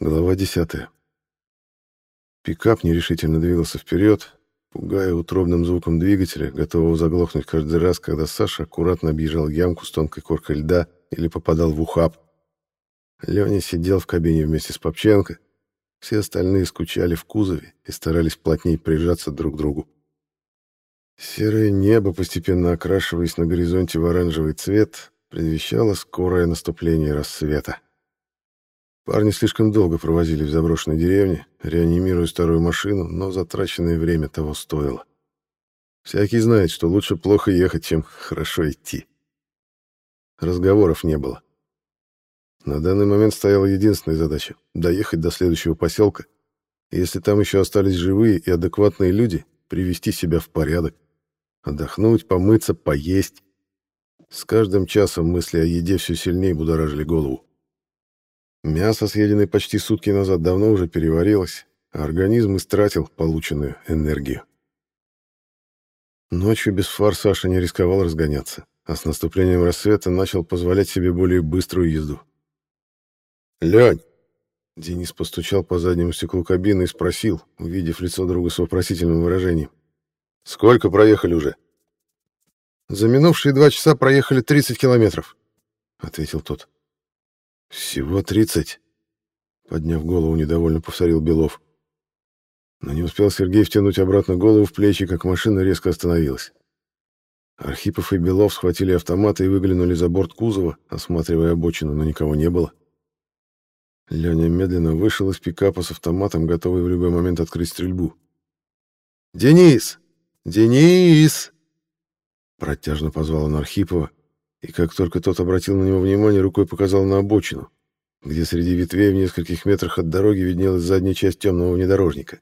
Глава 10. Пикап нерешительно двигался вперед, пугая утробным звуком двигателя, готового заглохнуть каждый раз, когда Саша аккуратно объезжал ямку с тонкой коркой льда или попадал в ухаб. Леня сидел в кабине вместе с Попченко. Все остальные скучали в кузове и старались плотнее прижаться друг к другу. Серое небо, постепенно окрашиваясь на горизонте в оранжевый цвет, предвещало скорое наступление рассвета. Парни слишком долго провозили в заброшенной деревне, реанимируя старую машину, но затраченное время того стоило. Всякий знает, что лучше плохо ехать, чем хорошо идти. Разговоров не было. На данный момент стояла единственная задача — доехать до следующего поселка. если там еще остались живые и адекватные люди, привести себя в порядок. Отдохнуть, помыться, поесть. С каждым часом мысли о еде все сильнее будоражили голову. Мясо, съеденное почти сутки назад, давно уже переварилось, а организм истратил полученную энергию. Ночью без фар Саша не рисковал разгоняться, а с наступлением рассвета начал позволять себе более быструю езду. «Лень!» Денис постучал по заднему стеклу кабины и спросил, увидев лицо друга с вопросительным выражением. «Сколько проехали уже?» «За минувшие два часа проехали 30 километров», — ответил тот. «Всего тридцать?» Подняв голову, недовольно повторил Белов. Но не успел Сергей втянуть обратно голову в плечи, как машина резко остановилась. Архипов и Белов схватили автоматы и выглянули за борт кузова, осматривая обочину, но никого не было. Леня медленно вышел из пикапа с автоматом, готовый в любой момент открыть стрельбу. «Денис! Денис!» Протяжно позвал он Архипова, и как только тот обратил на него внимание, рукой показал на обочину, где среди ветвей в нескольких метрах от дороги виднелась задняя часть темного внедорожника.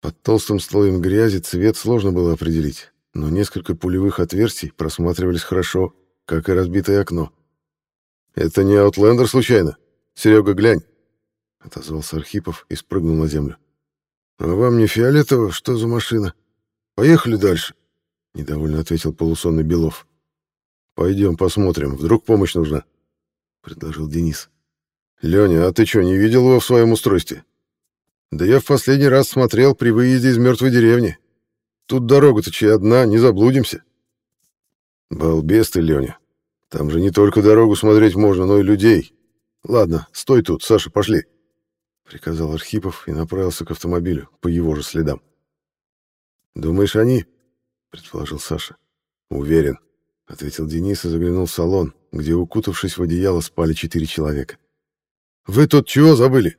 Под толстым слоем грязи цвет сложно было определить, но несколько пулевых отверстий просматривались хорошо, как и разбитое окно. «Это не Аутлендер случайно? Серега, глянь!» — отозвался Архипов и спрыгнул на землю. «А вам не фиолетово? Что за машина? Поехали дальше!» — недовольно ответил полусонный Белов. «Пойдем посмотрим, вдруг помощь нужна», — предложил Денис. «Леня, а ты что, не видел его в своем устройстве?» «Да я в последний раз смотрел при выезде из мертвой деревни. Тут дорога-то чья одна, не заблудимся». «Балбес ты, Леня. Там же не только дорогу смотреть можно, но и людей. Ладно, стой тут, Саша, пошли», — приказал Архипов и направился к автомобилю по его же следам. «Думаешь, они?» — предположил Саша. «Уверен ответил Денис и заглянул в салон, где, укутавшись в одеяло, спали четыре человека. «Вы тут чего забыли?»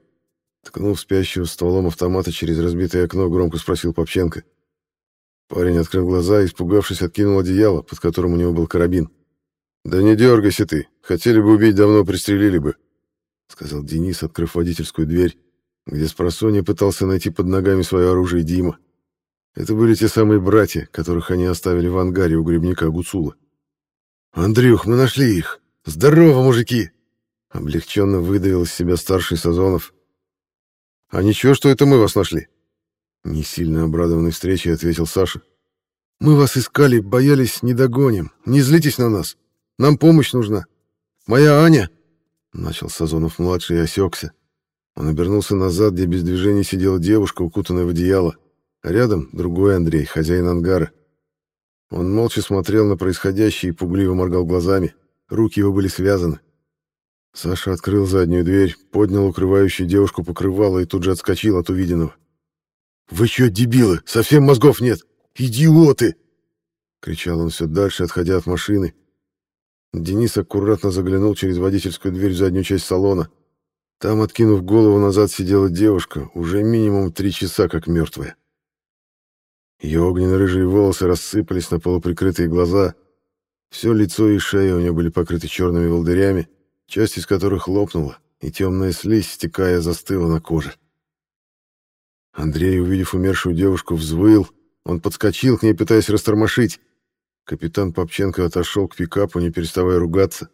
Ткнув спящего стволом автомата через разбитое окно, громко спросил Попченко. Парень открыл глаза и, испугавшись, откинул одеяло, под которым у него был карабин. «Да не дергайся ты. Хотели бы убить, давно пристрелили бы», — сказал Денис, открыв водительскую дверь, где с просонья пытался найти под ногами свое оружие Дима. Это были те самые братья, которых они оставили в ангаре у грибника Гуцула. «Андрюх, мы нашли их! Здорово, мужики!» Облегченно выдавил из себя старший Сазонов. «А ничего, что это мы вас нашли?» Не сильно обрадованной встречей ответил Саша. «Мы вас искали, боялись, не догоним. Не злитесь на нас. Нам помощь нужна. Моя Аня...» Начал Сазонов-младший и осекся. Он обернулся назад, где без движения сидела девушка, укутанная в одеяло. Рядом другой Андрей, хозяин ангара. Он молча смотрел на происходящее и пугливо моргал глазами. Руки его были связаны. Саша открыл заднюю дверь, поднял укрывающую девушку покрывало и тут же отскочил от увиденного. «Вы что, дебилы? Совсем мозгов нет! Идиоты!» Кричал он все дальше, отходя от машины. Денис аккуратно заглянул через водительскую дверь в заднюю часть салона. Там, откинув голову назад, сидела девушка, уже минимум три часа как мертвая. Ее огненно-рыжие волосы рассыпались на полуприкрытые глаза. Все лицо и шея у нее были покрыты черными волдырями, часть из которых лопнула, и темная слизь, стекая, застыла на коже. Андрей, увидев умершую девушку, взвыл. Он подскочил к ней, пытаясь растормошить. Капитан Попченко отошел к пикапу, не переставая ругаться.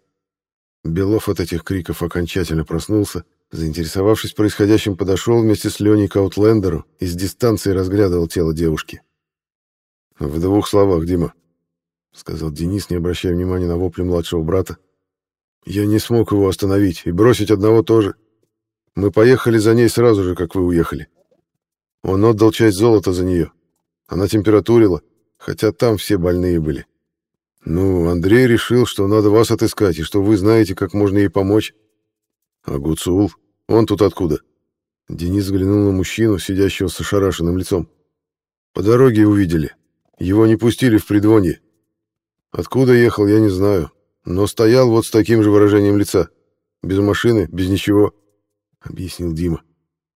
Белов от этих криков окончательно проснулся. Заинтересовавшись происходящим, подошел вместе с Леней к Аутлендеру и с дистанции разглядывал тело девушки. «В двух словах, Дима», — сказал Денис, не обращая внимания на вопли младшего брата. «Я не смог его остановить, и бросить одного тоже. Мы поехали за ней сразу же, как вы уехали. Он отдал часть золота за нее. Она температурила, хотя там все больные были. Ну, Андрей решил, что надо вас отыскать, и что вы знаете, как можно ей помочь. А Гуцул? Он тут откуда? Денис взглянул на мужчину, сидящего с ошарашенным лицом. По дороге увидели. Его не пустили в предвонье. Откуда ехал, я не знаю, но стоял вот с таким же выражением лица. Без машины, без ничего, — объяснил Дима.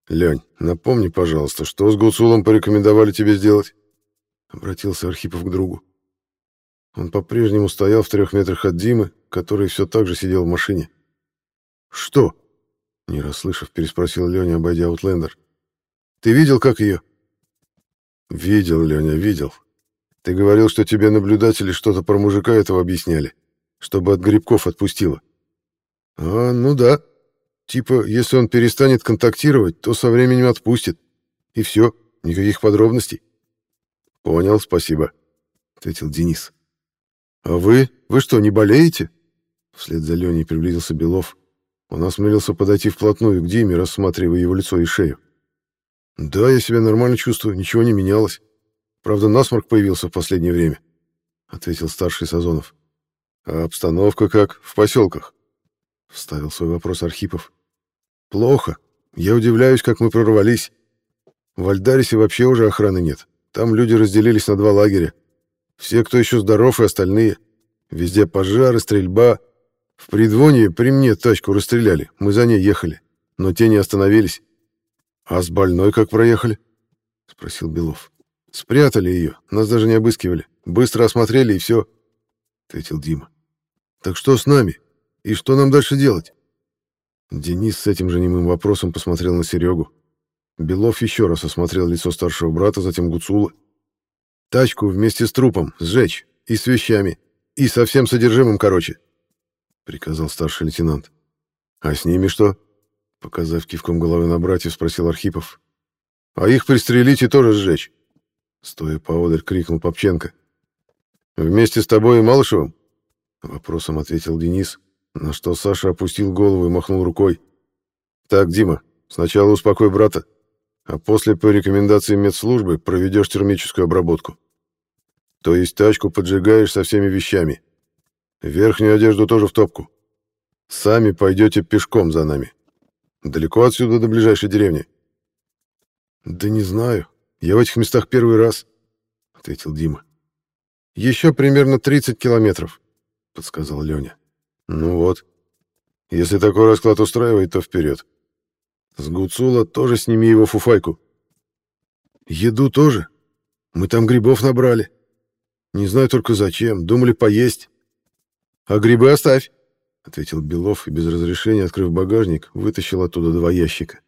Лень, напомни, пожалуйста, что с Гуцулом порекомендовали тебе сделать? Обратился Архипов к другу. Он по-прежнему стоял в трех метрах от Димы, который все так же сидел в машине. «Что?» — не расслышав, переспросил Леня, обойдя Аутлендер. «Ты видел, как ее?» «Видел, Леня, видел. Ты говорил, что тебе наблюдатели что-то про мужика этого объясняли, чтобы от грибков отпустило». «А, ну да. Типа, если он перестанет контактировать, то со временем отпустит. И все, никаких подробностей». «Понял, спасибо», — ответил Денис. «А вы? Вы что, не болеете?» Вслед за Леней приблизился Белов. Он осмелился подойти вплотную к Диме, рассматривая его лицо и шею. «Да, я себя нормально чувствую, ничего не менялось. Правда, насморк появился в последнее время», — ответил старший Сазонов. «А обстановка как в поселках?» — вставил свой вопрос Архипов. «Плохо. Я удивляюсь, как мы прорвались. В Альдарисе вообще уже охраны нет. Там люди разделились на два лагеря. Все, кто еще здоров, и остальные. Везде пожары, стрельба. В Придвонье при мне тачку расстреляли. Мы за ней ехали. Но те не остановились. А с больной как проехали? Спросил Белов. Спрятали ее. Нас даже не обыскивали. Быстро осмотрели и все. Ответил Дима. Так что с нами? И что нам дальше делать? Денис с этим же немым вопросом посмотрел на Серегу. Белов еще раз осмотрел лицо старшего брата, затем Гуцула. Тачку вместе с трупом сжечь и с вещами, и со всем содержимым, короче, — приказал старший лейтенант. — А с ними что? — показав кивком головы на братьев, спросил Архипов. — А их пристрелить и тоже сжечь, — стоя поодаль, крикнул Попченко. — Вместе с тобой и Малышевым? — вопросом ответил Денис, на что Саша опустил голову и махнул рукой. — Так, Дима, сначала успокой брата, а после по рекомендации медслужбы проведешь термическую обработку. То есть тачку поджигаешь со всеми вещами. Верхнюю одежду тоже в топку. Сами пойдете пешком за нами. Далеко отсюда до ближайшей деревни? Да не знаю. Я в этих местах первый раз, ответил Дима. Еще примерно 30 километров, подсказал Леня. Ну вот. Если такой расклад устраивает, то вперед. С Гуцула тоже сними его фуфайку. Еду тоже. Мы там грибов набрали. Не знаю только зачем. Думали поесть. А грибы оставь, ответил Белов и без разрешения, открыв багажник, вытащил оттуда два ящика.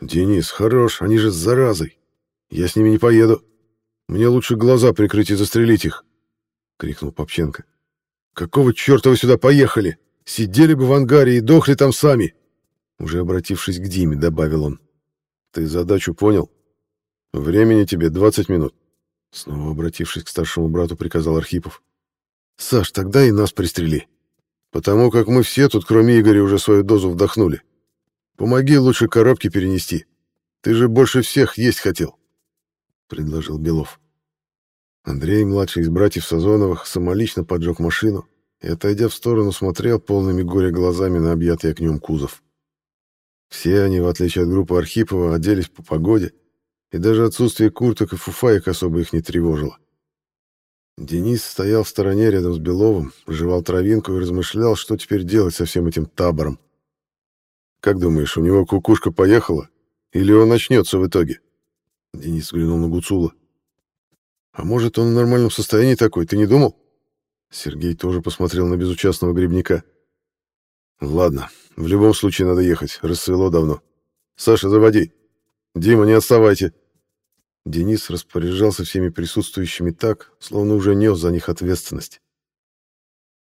Денис, хорош, они же с заразой. Я с ними не поеду. Мне лучше глаза прикрыть и застрелить их, крикнул Попченко. Какого черта вы сюда поехали? Сидели бы в ангаре и дохли там сами. Уже обратившись к Диме, добавил он. «Ты задачу понял? Времени тебе 20 минут». Снова обратившись к старшему брату, приказал Архипов. «Саш, тогда и нас пристрели. Потому как мы все тут, кроме Игоря, уже свою дозу вдохнули. Помоги лучше коробки перенести. Ты же больше всех есть хотел», — предложил Белов. Андрей, младший из братьев Сазоновых, самолично поджег машину и, отойдя в сторону, смотрел полными горя глазами на объятый огнем кузов. Все они, в отличие от группы Архипова, оделись по погоде, и даже отсутствие курток и фуфаек особо их не тревожило. Денис стоял в стороне рядом с Беловым, жевал травинку и размышлял, что теперь делать со всем этим табором. «Как думаешь, у него кукушка поехала? Или он начнется в итоге?» Денис взглянул на Гуцула. «А может, он в нормальном состоянии такой, ты не думал?» Сергей тоже посмотрел на безучастного грибника. Ладно, в любом случае надо ехать, рассвело давно. Саша, заводи. Дима, не отставайте. Денис распоряжался всеми присутствующими так, словно уже нес за них ответственность.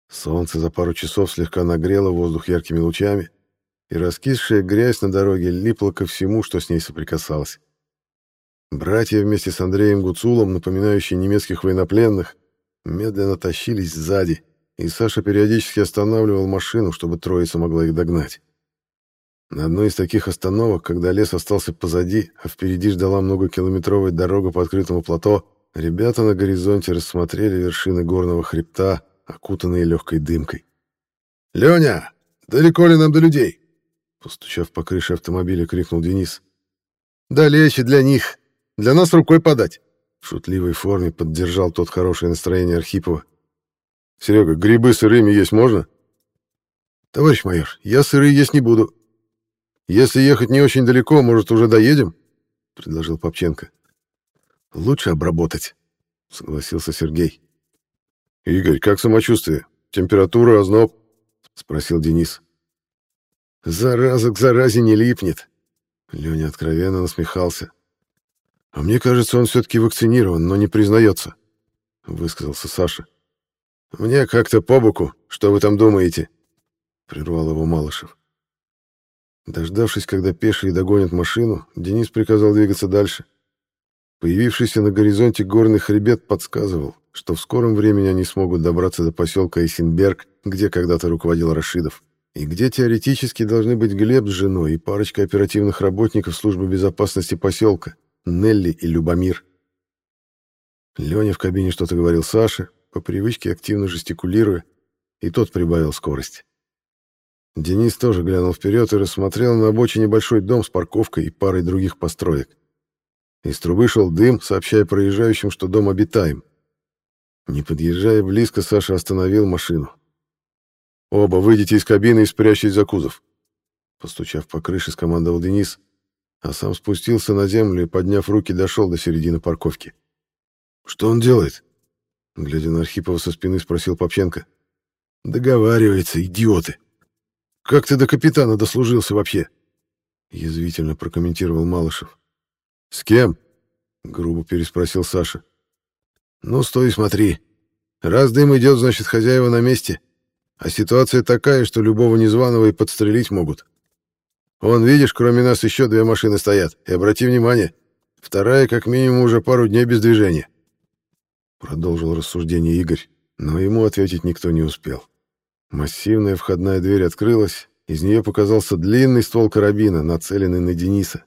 Солнце за пару часов слегка нагрело воздух яркими лучами, и раскисшая грязь на дороге липла ко всему, что с ней соприкасалось. Братья вместе с Андреем Гуцулом, напоминающие немецких военнопленных, медленно тащились сзади, и Саша периодически останавливал машину, чтобы троица могла их догнать. На одной из таких остановок, когда лес остался позади, а впереди ждала многокилометровая дорога по открытому плато, ребята на горизонте рассмотрели вершины горного хребта, окутанные легкой дымкой. «Леня, далеко ли нам до людей?» Постучав по крыше автомобиля, крикнул Денис. «Далече для них. Для нас рукой подать». В шутливой форме поддержал тот хорошее настроение Архипова. «Серега, грибы сырыми есть можно?» «Товарищ майор, я сырые есть не буду. Если ехать не очень далеко, может, уже доедем?» — предложил Попченко. «Лучше обработать», — согласился Сергей. «Игорь, как самочувствие? Температура, озноб?» — спросил Денис. «Зараза к заразе не липнет», — Леня откровенно насмехался. «А мне кажется, он все-таки вакцинирован, но не признается», — высказался Саша. «Мне как-то по боку. Что вы там думаете?» — прервал его Малышев. Дождавшись, когда пешие догонят машину, Денис приказал двигаться дальше. Появившийся на горизонте горный хребет подсказывал, что в скором времени они смогут добраться до поселка Эйсенберг, где когда-то руководил Рашидов, и где теоретически должны быть Глеб с женой и парочка оперативных работников службы безопасности поселка, Нелли и Любомир. Леня в кабине что-то говорил Саше, по привычке активно жестикулируя, и тот прибавил скорость. Денис тоже глянул вперед и рассмотрел на обочине большой дом с парковкой и парой других построек. Из трубы шел дым, сообщая проезжающим, что дом обитаем. Не подъезжая близко, Саша остановил машину. «Оба выйдите из кабины и спрячьтесь за кузов», постучав по крыше, скомандовал Денис, а сам спустился на землю и, подняв руки, дошел до середины парковки. «Что он делает?» Глядя на Архипова со спины, спросил Попченко. «Договаривается, идиоты!» Как ты до капитана дослужился вообще? Язвительно прокомментировал Малышев. С кем? Грубо переспросил Саша. Ну, стой и смотри. Раз дым идет, значит, хозяева на месте. А ситуация такая, что любого незваного и подстрелить могут. Вон, видишь, кроме нас еще две машины стоят. И обрати внимание, вторая как минимум уже пару дней без движения. Продолжил рассуждение Игорь, но ему ответить никто не успел. Массивная входная дверь открылась, из нее показался длинный ствол карабина, нацеленный на Дениса.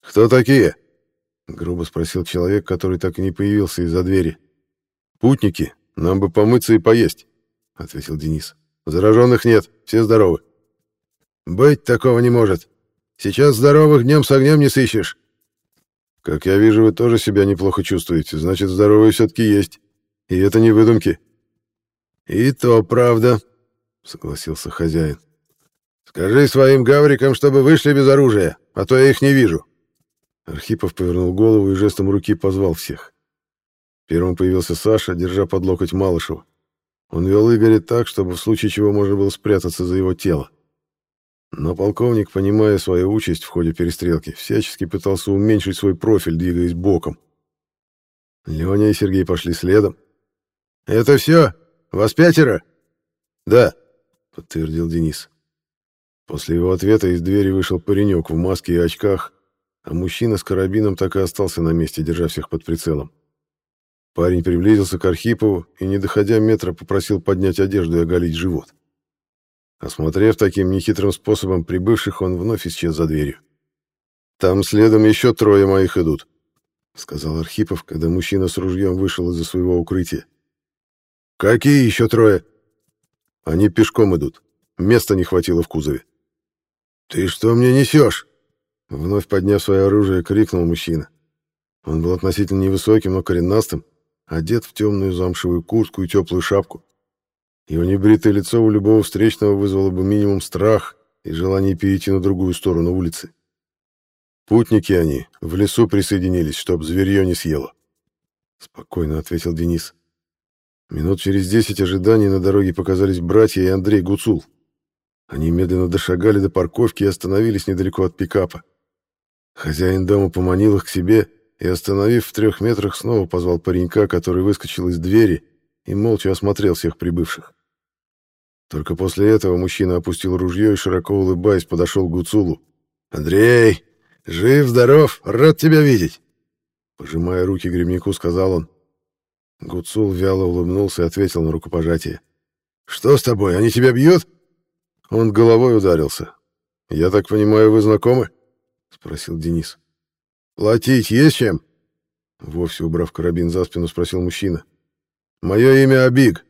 «Кто такие?» — грубо спросил человек, который так и не появился из-за двери. «Путники. Нам бы помыться и поесть», — ответил Денис. «Зараженных нет, все здоровы». «Быть такого не может. Сейчас здоровых днем с огнем не сыщешь». «Как я вижу, вы тоже себя неплохо чувствуете, значит, здоровые все-таки есть. И это не выдумки». «И то правда», — согласился хозяин. «Скажи своим гаврикам, чтобы вышли без оружия, а то я их не вижу». Архипов повернул голову и жестом руки позвал всех. Первым появился Саша, держа под локоть Малышева. Он вел Игоря так, чтобы в случае чего можно было спрятаться за его тело. Но полковник, понимая свою участь в ходе перестрелки, всячески пытался уменьшить свой профиль, двигаясь боком. Леня и Сергей пошли следом. «Это все?» Вас пятеро?» «Да», — подтвердил Денис. После его ответа из двери вышел паренек в маске и очках, а мужчина с карабином так и остался на месте, держа всех под прицелом. Парень приблизился к Архипову и, не доходя метра, попросил поднять одежду и оголить живот. Осмотрев таким нехитрым способом прибывших, он вновь исчез за дверью. «Там следом еще трое моих идут», — сказал Архипов, когда мужчина с ружьем вышел из-за своего укрытия. «Какие еще трое?» «Они пешком идут. Места не хватило в кузове». «Ты что мне несешь?» Вновь подняв свое оружие, крикнул мужчина. Он был относительно невысоким, но коренастым, одет в темную замшевую куртку и теплую шапку. Его небритое лицо у любого встречного вызвало бы минимум страх и желание перейти на другую сторону улицы. Путники они, в лесу присоединились, чтоб зверье не съело. Спокойно ответил Денис. Минут через десять ожиданий на дороге показались братья и Андрей Гуцул. Они медленно дошагали до парковки и остановились недалеко от пикапа. Хозяин дома поманил их к себе и, остановив в трех метрах, снова позвал паренька, который выскочил из двери и молча осмотрел всех прибывших. Только после этого мужчина опустил ружье и, широко улыбаясь, подошел к Гуцулу. «Андрей, жив-здоров, рад тебя видеть!» Пожимая руки гребнику, сказал он. Гуцул вяло улыбнулся и ответил на рукопожатие. «Что с тобой? Они тебя бьют?» Он головой ударился. Я так понимаю, вы знакомы?» — спросил Денис. «Платить есть чем?» Вовсе убрав карабин за спину, спросил мужчина. «Мое имя Абиг».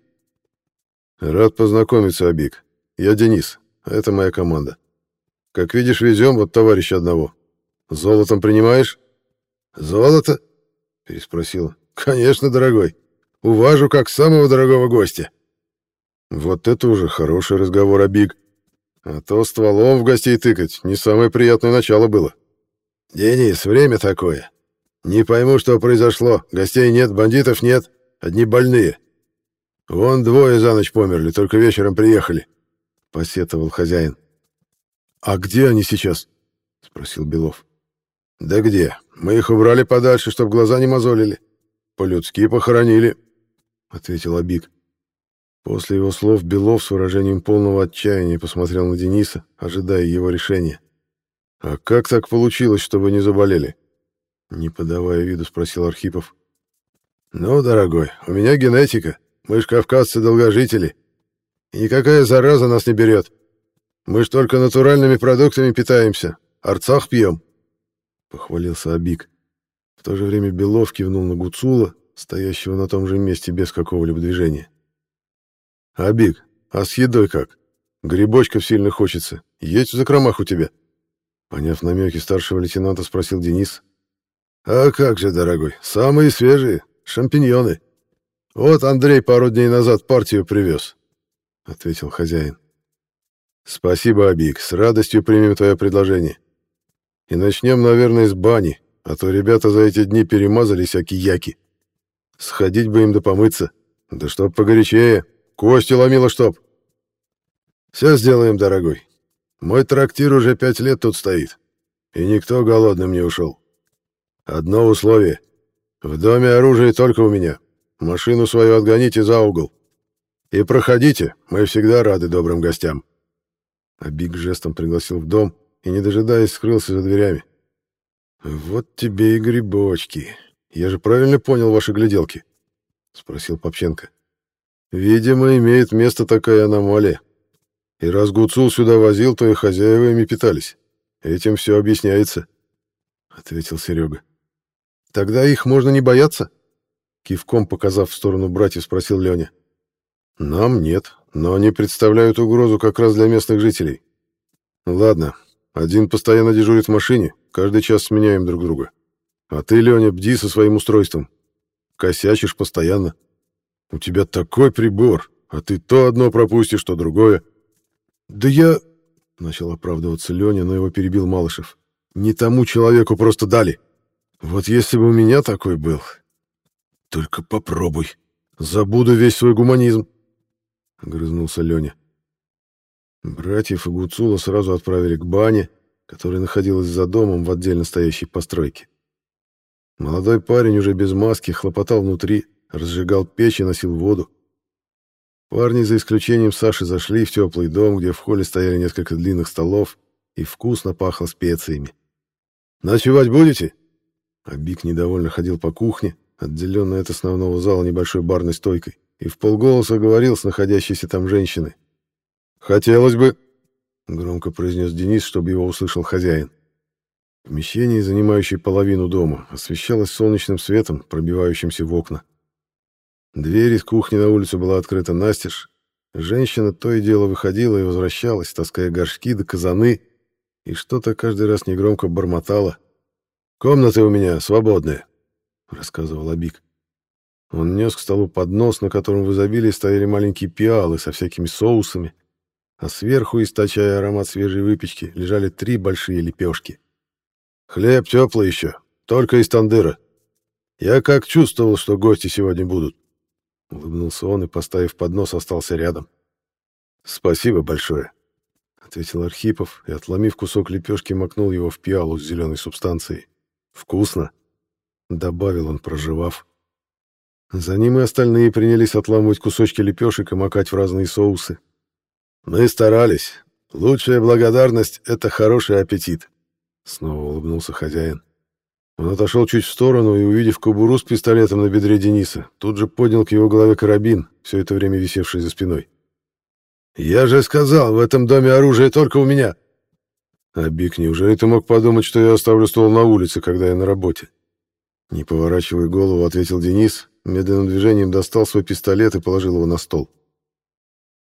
«Рад познакомиться, Абиг. Я Денис. Это моя команда. Как видишь, везем вот товарища одного. Золотом принимаешь?» «Золото?» — переспросил. «Конечно, дорогой. Уважу как самого дорогого гостя». Вот это уже хороший разговор, Абиг. А то стволом в гостей тыкать не самое приятное начало было. «Денис, время такое. Не пойму, что произошло. Гостей нет, бандитов нет, одни больные. Вон двое за ночь померли, только вечером приехали», — посетовал хозяин. «А где они сейчас?» — спросил Белов. «Да где? Мы их убрали подальше, чтобы глаза не мозолили. По-людски похоронили», — ответил Абик. После его слов Белов с выражением полного отчаяния посмотрел на Дениса, ожидая его решения. «А как так получилось, что вы не заболели?» Не подавая виду, спросил Архипов. «Ну, дорогой, у меня генетика. Мы ж кавказцы-долгожители. Никакая зараза нас не берет. Мы ж только натуральными продуктами питаемся. Арцах пьем», — похвалился Абик. В то же время Белов кивнул на Гуцула, стоящего на том же месте без какого-либо движения. «Абик, а с едой как? Грибочков сильно хочется. Есть в закромах у тебя?» Поняв намеки старшего лейтенанта, спросил Денис. «А как же, дорогой, самые свежие, шампиньоны. Вот Андрей пару дней назад партию привез», — ответил хозяин. «Спасибо, Абик, с радостью примем твое предложение. И начнем, наверное, с бани, а то ребята за эти дни перемазались аки-яки. Сходить бы им да помыться, да чтоб погорячее, Кости ломило чтоб. Все сделаем, дорогой. Мой трактир уже пять лет тут стоит, и никто голодным не ушел. Одно условие. В доме оружие только у меня. Машину свою отгоните за угол. И проходите, мы всегда рады добрым гостям. А Биг жестом пригласил в дом и, не дожидаясь, скрылся за дверями. «Вот тебе и грибочки. Я же правильно понял ваши гляделки?» — спросил Попченко. Видимо, имеет место такая аномалия. И раз Гуцул сюда возил, то и хозяева ими питались. Этим все объясняется, — ответил Серега. Тогда их можно не бояться? Кивком показав в сторону братьев, спросил Леня. Нам нет, но они представляют угрозу как раз для местных жителей. Ладно, один постоянно дежурит в машине, каждый час сменяем друг друга. А ты, Леня, бди со своим устройством. Косячишь постоянно. — у тебя такой прибор, а ты то одно пропустишь, то другое. Да я... Начал оправдываться Леня, но его перебил Малышев. Не тому человеку просто дали. Вот если бы у меня такой был... Только попробуй. Забуду весь свой гуманизм. Грызнулся Леня. Братьев и Гуцула сразу отправили к бане, которая находилась за домом в отдельно стоящей постройке. Молодой парень уже без маски хлопотал внутри, разжигал печь и носил воду. Парни, за исключением Саши, зашли в теплый дом, где в холле стояли несколько длинных столов, и вкусно пахло специями. «Ночевать будете?» Абик недовольно ходил по кухне, отделенной от основного зала небольшой барной стойкой, и в полголоса говорил с находящейся там женщиной. «Хотелось бы», — громко произнес Денис, чтобы его услышал хозяин. Помещение, занимающее половину дома, освещалось солнечным светом, пробивающимся в окна. Дверь из кухни на улицу была открыта настежь. Женщина то и дело выходила и возвращалась, таская горшки да казаны, и что-то каждый раз негромко бормотала. «Комнаты у меня свободные», — рассказывал Абик. Он нес к столу поднос, на котором в изобилии стояли маленькие пиалы со всякими соусами, а сверху, источая аромат свежей выпечки, лежали три большие лепешки. «Хлеб теплый еще, только из тандыра. Я как чувствовал, что гости сегодня будут. Улыбнулся он и, поставив поднос, остался рядом. «Спасибо большое», — ответил Архипов и, отломив кусок лепешки, макнул его в пиалу с зеленой субстанцией. «Вкусно», — добавил он, проживав. За ним и остальные принялись отламывать кусочки лепешек и макать в разные соусы. «Мы старались. Лучшая благодарность — это хороший аппетит», — снова улыбнулся хозяин. Он отошел чуть в сторону и, увидев кобуру с пистолетом на бедре Дениса, тут же поднял к его голове карабин, все это время висевший за спиной. «Я же сказал, в этом доме оружие только у меня!» Абик, неужели ты мог подумать, что я оставлю ствол на улице, когда я на работе? Не поворачивая голову, ответил Денис, медленным движением достал свой пистолет и положил его на стол.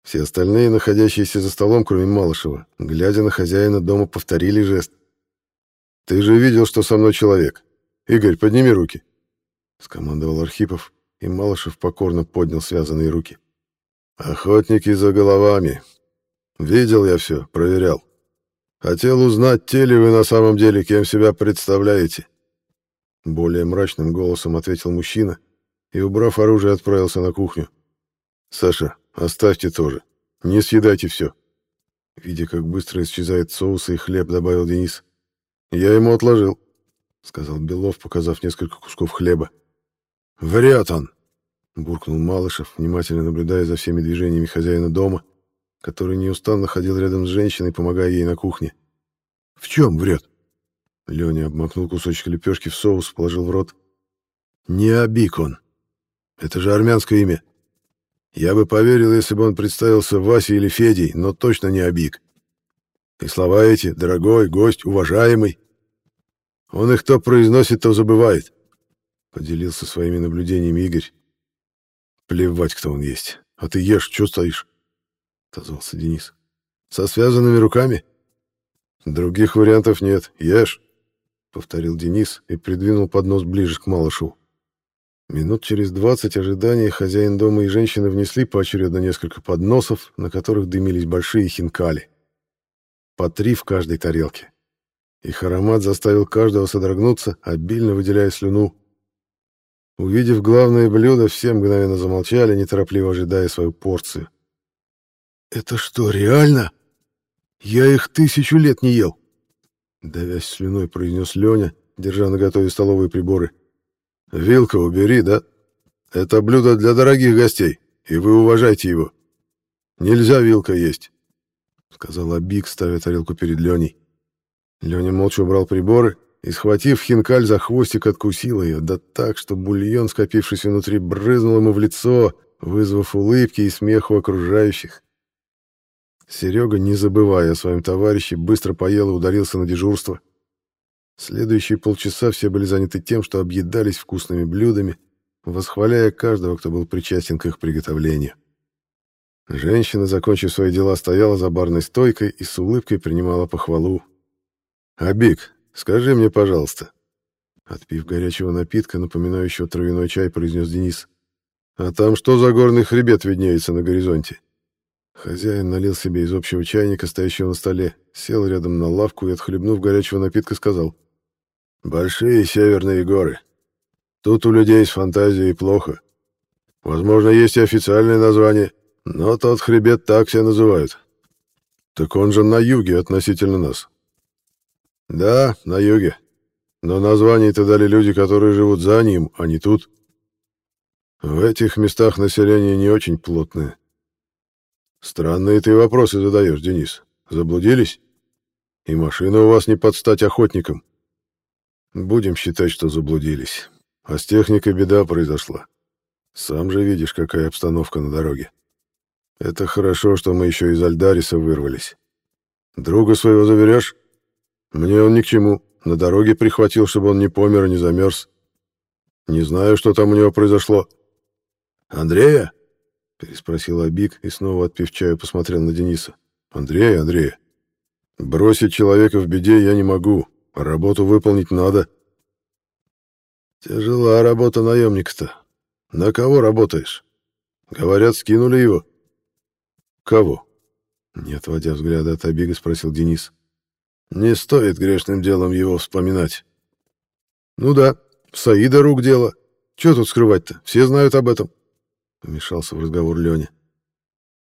Все остальные, находящиеся за столом, кроме Малышева, глядя на хозяина дома, повторили жест. «Ты же видел, что со мной человек. Игорь, подними руки!» Скомандовал Архипов, и Малышев покорно поднял связанные руки. «Охотники за головами. Видел я все, проверял. Хотел узнать, те ли вы на самом деле, кем себя представляете. Более мрачным голосом ответил мужчина и, убрав оружие, отправился на кухню. «Саша, оставьте тоже. Не съедайте все». Видя, как быстро исчезает соус и хлеб, добавил Денис. «Я ему отложил», — сказал Белов, показав несколько кусков хлеба. «Врет он!» — буркнул Малышев, внимательно наблюдая за всеми движениями хозяина дома, который неустанно ходил рядом с женщиной, помогая ей на кухне. «В чем врет?» Леня обмакнул кусочек лепешки в соус, положил в рот. «Не Абик он. Это же армянское имя. Я бы поверил, если бы он представился Васей или Федей, но точно не Абик. И слова эти «дорогой», «гость», «уважаемый». Он их то произносит, то забывает. Поделился своими наблюдениями Игорь. Плевать, кто он есть. А ты ешь, что стоишь? Отозвался Денис. Со связанными руками? Других вариантов нет. Ешь повторил Денис и придвинул поднос ближе к Малышу. Минут через двадцать ожидания хозяин дома и женщины внесли поочередно несколько подносов, на которых дымились большие хинкали. По три в каждой тарелке. Их аромат заставил каждого содрогнуться, обильно выделяя слюну. Увидев главное блюдо, все мгновенно замолчали, неторопливо ожидая свою порцию. «Это что, реально? Я их тысячу лет не ел!» Давясь слюной, произнес Леня, держа на готове столовые приборы. «Вилка убери, да? Это блюдо для дорогих гостей, и вы уважайте его. Нельзя вилка есть», — сказал Абик, ставя тарелку перед Леней. Леня молча убрал приборы и, схватив хинкаль за хвостик, откусил ее, да так, что бульон, скопившийся внутри, брызнул ему в лицо, вызвав улыбки и смех у окружающих. Серега, не забывая о своем товарище, быстро поел и ударился на дежурство. Следующие полчаса все были заняты тем, что объедались вкусными блюдами, восхваляя каждого, кто был причастен к их приготовлению. Женщина, закончив свои дела, стояла за барной стойкой и с улыбкой принимала похвалу. «Абик, скажи мне, пожалуйста». Отпив горячего напитка, напоминающего травяной чай, произнес Денис. «А там что за горный хребет виднеется на горизонте?» Хозяин налил себе из общего чайника, стоящего на столе, сел рядом на лавку и, отхлебнув горячего напитка, сказал. «Большие северные горы. Тут у людей с фантазией плохо. Возможно, есть и официальное название, но тот хребет так все называют. Так он же на юге относительно нас». «Да, на юге. Но название-то дали люди, которые живут за ним, а не тут. В этих местах население не очень плотное. Странные ты вопросы задаешь, Денис. Заблудились? И машина у вас не под стать охотникам. Будем считать, что заблудились. А с техникой беда произошла. Сам же видишь, какая обстановка на дороге. Это хорошо, что мы еще из Альдариса вырвались. Друга своего заберешь? Мне он ни к чему. На дороге прихватил, чтобы он не помер и не замерз. Не знаю, что там у него произошло. Андрея? Переспросил Абик и снова отпив чаю посмотрел на Дениса. Андрей, Андрей, бросить человека в беде я не могу, работу выполнить надо. Тяжела работа наемника-то. На кого работаешь? Говорят, скинули его. Кого? Не отводя взгляда от Абига, спросил Денис. Не стоит грешным делом его вспоминать. Ну да, Саида рук дело. Что тут скрывать-то? Все знают об этом. Вмешался в разговор Леня.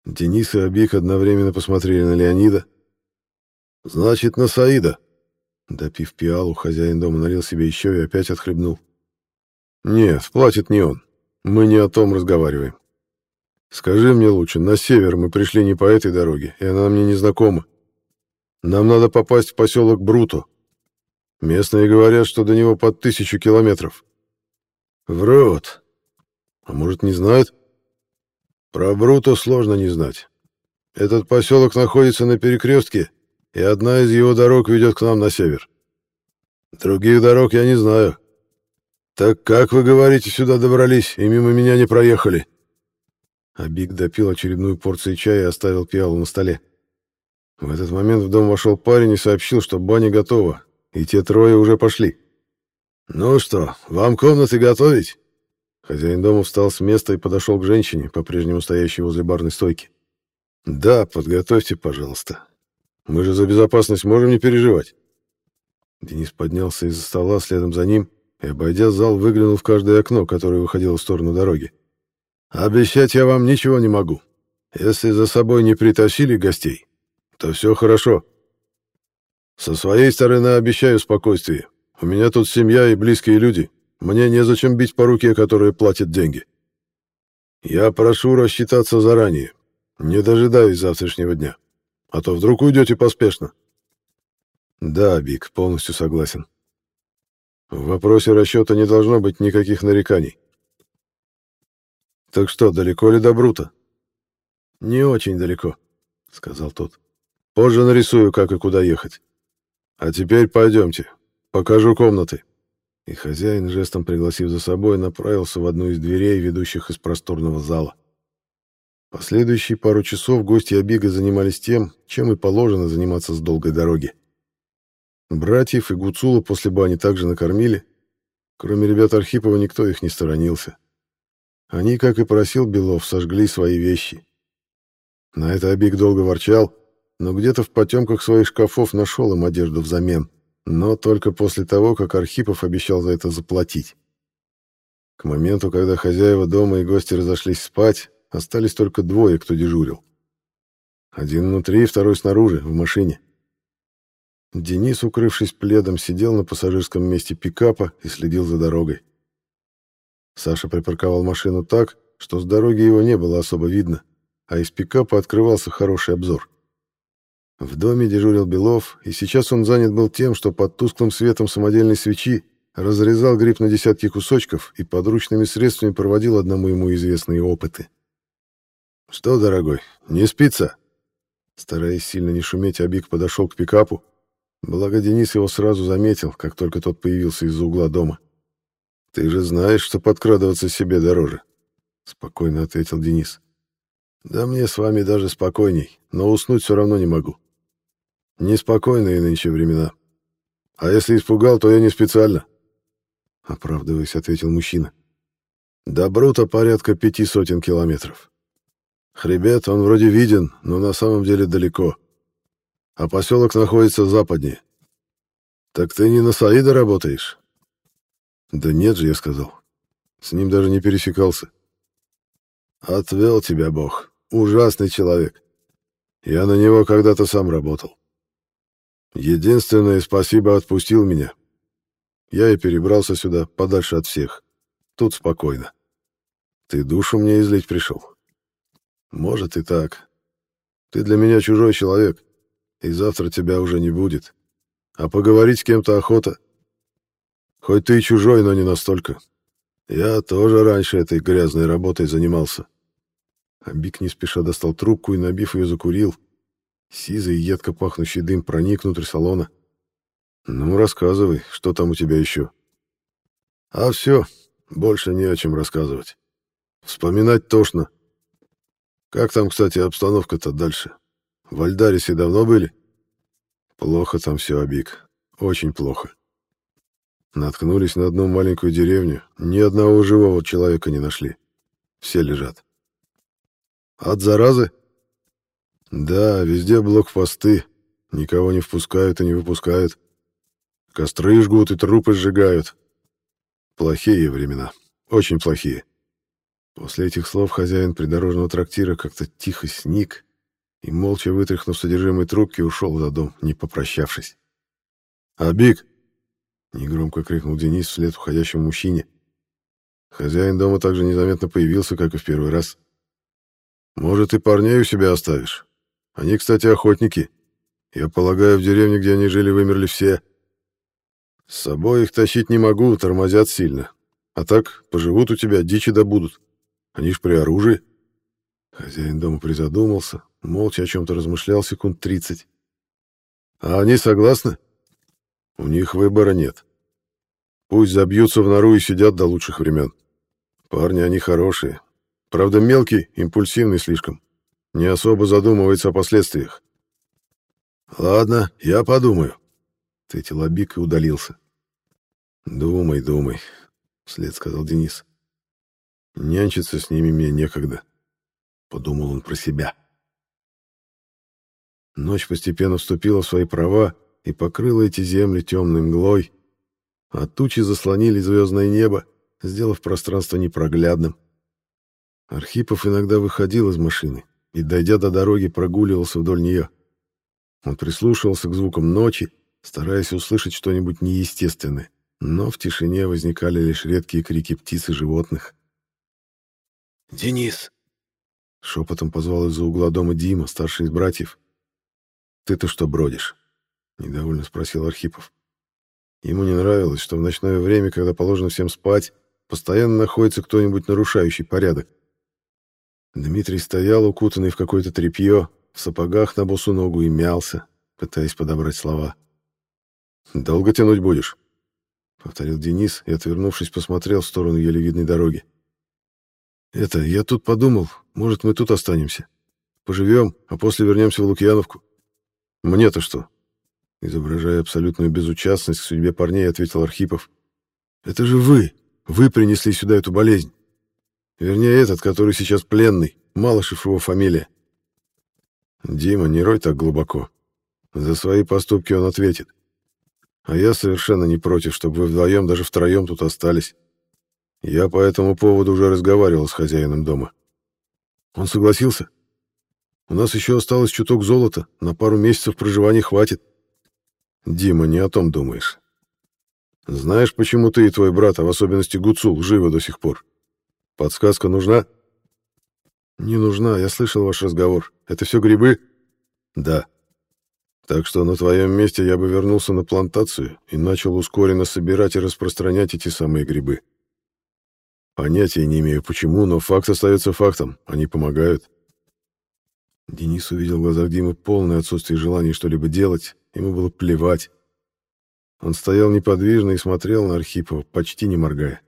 Денис и Абик одновременно посмотрели на Леонида. «Значит, на Саида». Допив пиалу, хозяин дома налил себе еще и опять отхлебнул. «Нет, платит не он. Мы не о том разговариваем. Скажи мне лучше, на север мы пришли не по этой дороге, и она мне не знакома. Нам надо попасть в поселок Бруто. Местные говорят, что до него под тысячу километров». «Врут. А может, не знают?» Про Бруто сложно не знать. Этот поселок находится на перекрестке, и одна из его дорог ведет к нам на север. Других дорог я не знаю. Так как вы говорите, сюда добрались и мимо меня не проехали?» Абик допил очередную порцию чая и оставил пиалу на столе. В этот момент в дом вошел парень и сообщил, что баня готова, и те трое уже пошли. «Ну что, вам комнаты готовить?» Хозяин дома встал с места и подошел к женщине, по-прежнему стоящей возле барной стойки. «Да, подготовьте, пожалуйста. Мы же за безопасность можем не переживать». Денис поднялся из-за стола следом за ним и, обойдя зал, выглянул в каждое окно, которое выходило в сторону дороги. «Обещать я вам ничего не могу. Если за собой не притащили гостей, то все хорошо. Со своей стороны обещаю спокойствие. У меня тут семья и близкие люди. Мне незачем бить по руке, которые платят деньги. Я прошу рассчитаться заранее, не дожидаясь завтрашнего дня. А то вдруг уйдете поспешно. Да, Бик, полностью согласен. В вопросе расчета не должно быть никаких нареканий. Так что, далеко ли до Брута? Не очень далеко, сказал тот. Позже нарисую, как и куда ехать. А теперь пойдемте, покажу комнаты. И хозяин, жестом пригласив за собой, направился в одну из дверей, ведущих из просторного зала. Последующие пару часов гости Обига занимались тем, чем и положено заниматься с долгой дороги. Братьев и Гуцула после бани также накормили. Кроме ребят Архипова никто их не сторонился. Они, как и просил Белов, сожгли свои вещи. На это Обиг долго ворчал, но где-то в потемках своих шкафов нашел им одежду взамен, но только после того, как Архипов обещал за это заплатить. К моменту, когда хозяева дома и гости разошлись спать, остались только двое, кто дежурил. Один внутри, второй снаружи, в машине. Денис, укрывшись пледом, сидел на пассажирском месте пикапа и следил за дорогой. Саша припарковал машину так, что с дороги его не было особо видно, а из пикапа открывался хороший обзор. В доме дежурил Белов, и сейчас он занят был тем, что под тусклым светом самодельной свечи разрезал гриб на десятки кусочков и подручными средствами проводил одному ему известные опыты. «Что, дорогой, не спится?» Стараясь сильно не шуметь, Абик подошел к пикапу. Благо Денис его сразу заметил, как только тот появился из-за угла дома. «Ты же знаешь, что подкрадываться себе дороже», — спокойно ответил Денис. «Да мне с вами даже спокойней, но уснуть все равно не могу. Неспокойные нынче времена. А если испугал, то я не специально. Оправдываясь, ответил мужчина. До Брута порядка пяти сотен километров. Хребет, он вроде виден, но на самом деле далеко. А поселок находится западнее. Так ты не на Саида работаешь? Да нет же, я сказал. С ним даже не пересекался. Отвел тебя Бог. Ужасный человек. Я на него когда-то сам работал. Единственное, спасибо, отпустил меня. Я и перебрался сюда, подальше от всех. Тут спокойно. Ты душу мне излить пришел? Может и так. Ты для меня чужой человек, и завтра тебя уже не будет. А поговорить с кем-то охота. Хоть ты и чужой, но не настолько. Я тоже раньше этой грязной работой занимался. Абик не спеша достал трубку и, набив ее, закурил. Сизый едко пахнущий дым проник внутрь салона. «Ну, рассказывай, что там у тебя еще?» «А все, больше не о чем рассказывать. Вспоминать тошно. Как там, кстати, обстановка-то дальше? В Альдарисе давно были?» «Плохо там все, Абик. Очень плохо. Наткнулись на одну маленькую деревню, ни одного живого человека не нашли. Все лежат». «От заразы?» Да, везде блокпосты. Никого не впускают и не выпускают. Костры жгут и трупы сжигают. Плохие времена. Очень плохие. После этих слов хозяин придорожного трактира как-то тихо сник и, молча вытряхнув содержимое трубки, ушел за дом, не попрощавшись. «Абик!» — негромко крикнул Денис вслед уходящему мужчине. Хозяин дома также незаметно появился, как и в первый раз. «Может, и парней у себя оставишь? Они, кстати, охотники. Я полагаю, в деревне, где они жили, вымерли все. С собой их тащить не могу, тормозят сильно. А так, поживут у тебя, дичи добудут. Они ж при оружии. Хозяин дома призадумался, молча о чем-то размышлял секунд тридцать. А они согласны? У них выбора нет. Пусть забьются в нору и сидят до лучших времен. Парни они хорошие. Правда, мелкий, импульсивный слишком. Не особо задумывается о последствиях. Ладно, я подумаю. Ответил Абик и удалился. Думай, думай, вслед сказал Денис. Нянчиться с ними мне некогда. Подумал он про себя. Ночь постепенно вступила в свои права и покрыла эти земли темной мглой, а тучи заслонили звездное небо, сделав пространство непроглядным. Архипов иногда выходил из машины и, дойдя до дороги, прогуливался вдоль нее. Он прислушивался к звукам ночи, стараясь услышать что-нибудь неестественное, но в тишине возникали лишь редкие крики птиц и животных. «Денис!» — шепотом позвал из-за угла дома Дима, старший из братьев. «Ты-то что бродишь?» — недовольно спросил Архипов. Ему не нравилось, что в ночное время, когда положено всем спать, постоянно находится кто-нибудь нарушающий порядок. Дмитрий стоял, укутанный в какое-то тряпье, в сапогах на босу ногу и мялся, пытаясь подобрать слова. «Долго тянуть будешь?» — повторил Денис и, отвернувшись, посмотрел в сторону еле видной дороги. «Это, я тут подумал, может, мы тут останемся. Поживем, а после вернемся в Лукьяновку. «Мне-то что?» Изображая абсолютную безучастность к судьбе парней, ответил Архипов. «Это же вы! Вы принесли сюда эту болезнь. Вернее, этот, который сейчас пленный. Малышев его фамилия». «Дима, не рой так глубоко. За свои поступки он ответит. А я совершенно не против, чтобы вы вдвоем, даже втроем тут остались. Я по этому поводу уже разговаривал с хозяином дома. Он согласился?» У нас еще осталось чуток золота, на пару месяцев проживания хватит. Дима, не о том думаешь. Знаешь, почему ты и твой брат, а в особенности Гуцул, живы до сих пор? Подсказка нужна? Не нужна, я слышал ваш разговор. Это все грибы? Да. Так что на твоем месте я бы вернулся на плантацию и начал ускоренно собирать и распространять эти самые грибы. Понятия не имею почему, но факт остается фактом, они помогают. Денис увидел в глазах Димы полное отсутствие желания что-либо делать, ему было плевать. Он стоял неподвижно и смотрел на Архипова, почти не моргая.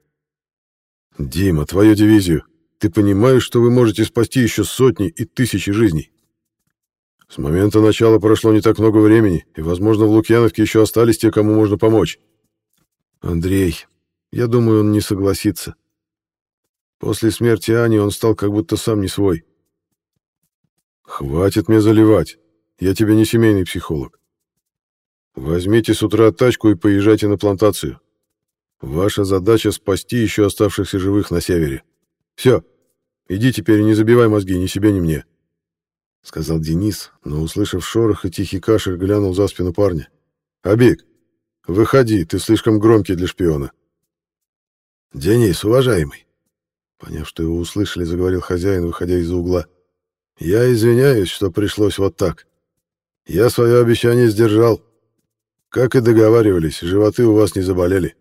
«Дима, твою дивизию! Ты понимаешь, что вы можете спасти еще сотни и тысячи жизней? С момента начала прошло не так много времени, и, возможно, в Лукьяновке еще остались те, кому можно помочь. Андрей, я думаю, он не согласится. После смерти Ани он стал как будто сам не свой. «Хватит мне заливать. Я тебе не семейный психолог. Возьмите с утра тачку и поезжайте на плантацию. Ваша задача — спасти еще оставшихся живых на севере. Все, иди теперь и не забивай мозги ни себе, ни мне», — сказал Денис, но, услышав шорох и тихий кашель, глянул за спину парня. «Абик, выходи, ты слишком громкий для шпиона». «Денис, уважаемый», — поняв, что его услышали, заговорил хозяин, выходя из-за угла, — я извиняюсь, что пришлось вот так. Я свое обещание сдержал. Как и договаривались, животы у вас не заболели.